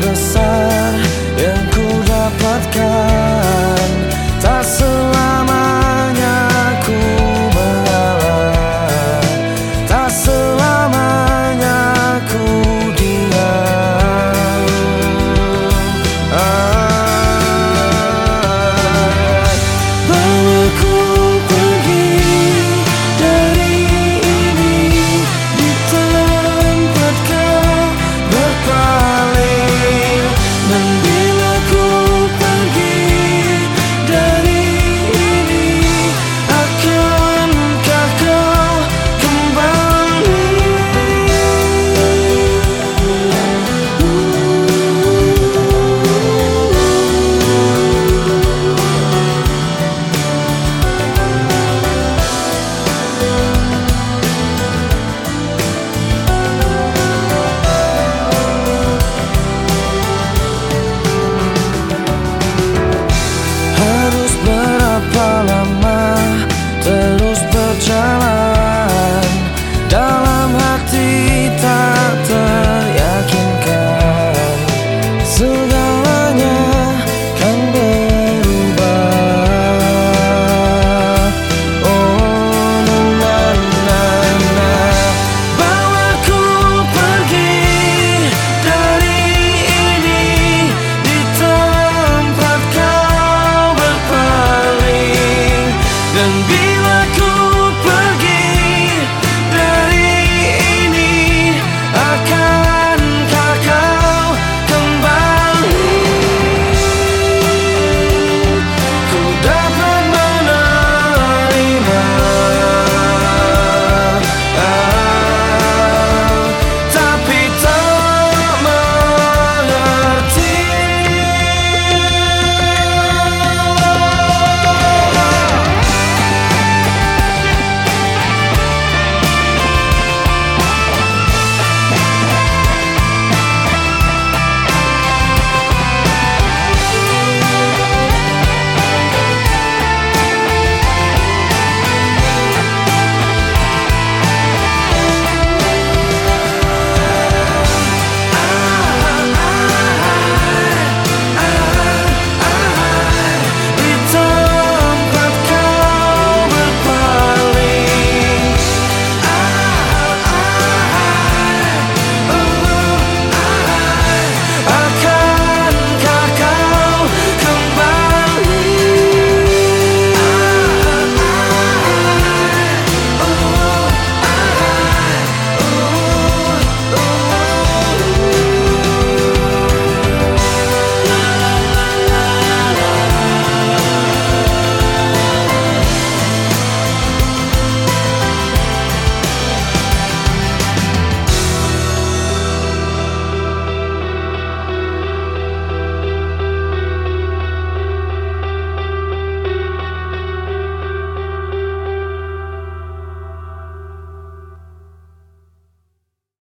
besar yang ku dapatkan.